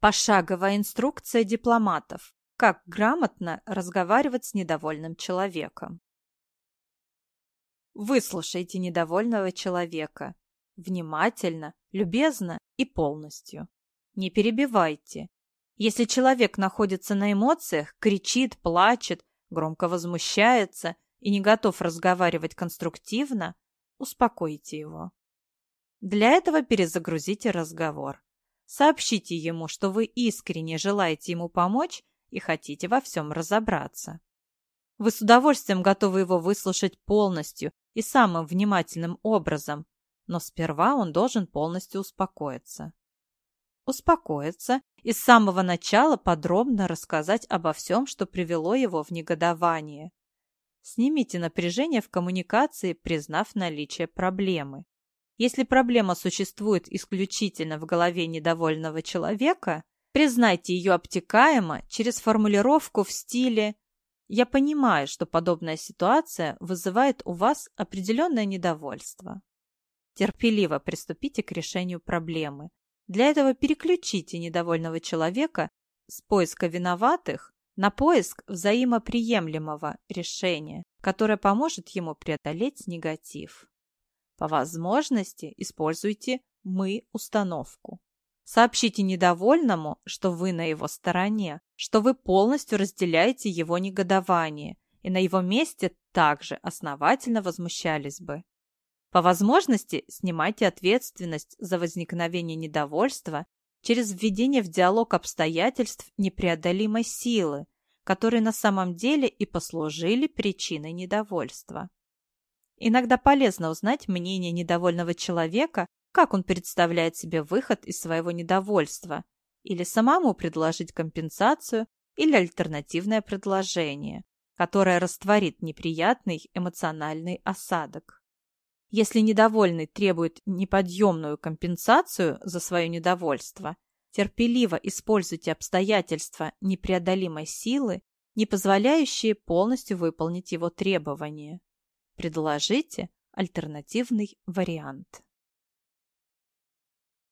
Пошаговая инструкция дипломатов. Как грамотно разговаривать с недовольным человеком. Выслушайте недовольного человека. Внимательно, любезно и полностью. Не перебивайте. Если человек находится на эмоциях, кричит, плачет, громко возмущается и не готов разговаривать конструктивно, успокойте его. Для этого перезагрузите разговор. Сообщите ему, что вы искренне желаете ему помочь и хотите во всем разобраться. Вы с удовольствием готовы его выслушать полностью и самым внимательным образом, но сперва он должен полностью успокоиться. Успокоиться и с самого начала подробно рассказать обо всем, что привело его в негодование. Снимите напряжение в коммуникации, признав наличие проблемы. Если проблема существует исключительно в голове недовольного человека, признайте ее обтекаемо через формулировку в стиле «Я понимаю, что подобная ситуация вызывает у вас определенное недовольство». Терпеливо приступите к решению проблемы. Для этого переключите недовольного человека с поиска виноватых на поиск взаимоприемлемого решения, которое поможет ему преодолеть негатив. По возможности используйте «мы-установку». Сообщите недовольному, что вы на его стороне, что вы полностью разделяете его негодование и на его месте также основательно возмущались бы. По возможности снимайте ответственность за возникновение недовольства через введение в диалог обстоятельств непреодолимой силы, которые на самом деле и послужили причиной недовольства. Иногда полезно узнать мнение недовольного человека, как он представляет себе выход из своего недовольства, или самому предложить компенсацию или альтернативное предложение, которое растворит неприятный эмоциональный осадок. Если недовольный требует неподъемную компенсацию за свое недовольство, терпеливо используйте обстоятельства непреодолимой силы, не позволяющие полностью выполнить его требования. Предложите альтернативный вариант.